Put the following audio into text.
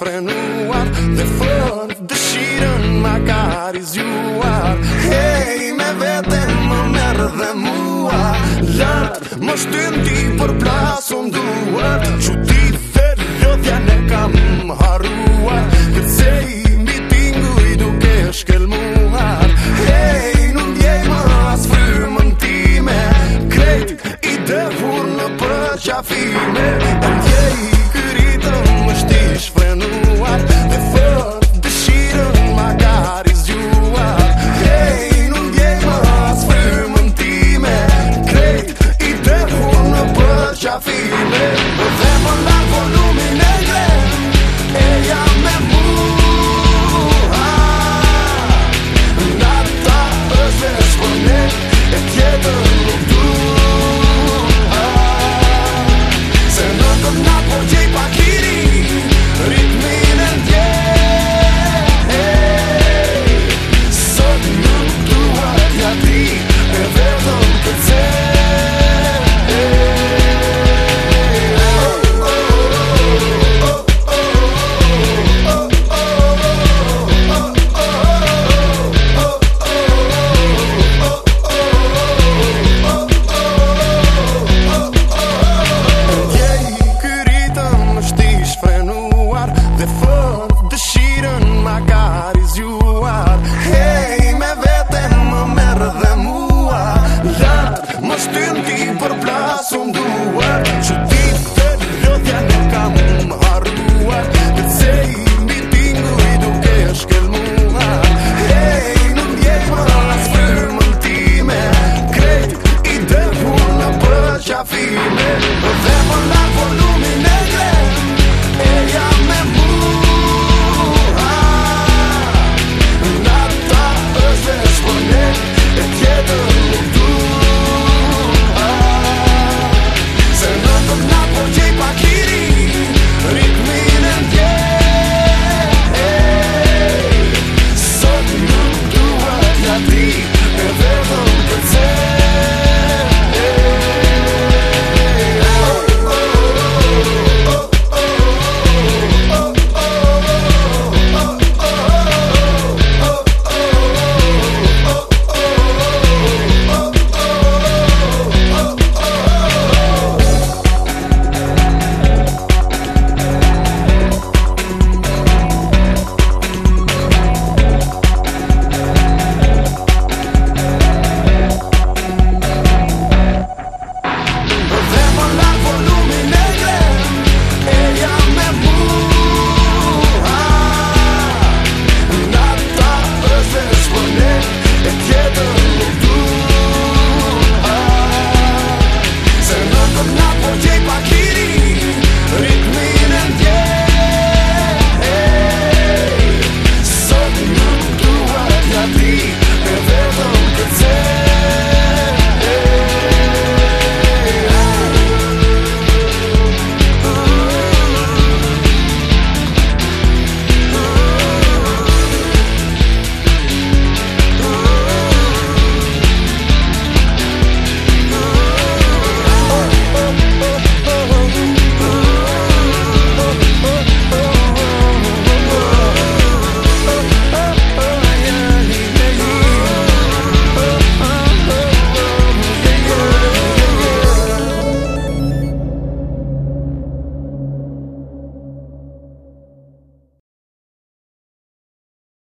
frenuar Dhe fërë dëshirën ma ka rizuar Hej, me vete më merë dhe mua Lartë, më shtëndi për plasë unë duar Qutit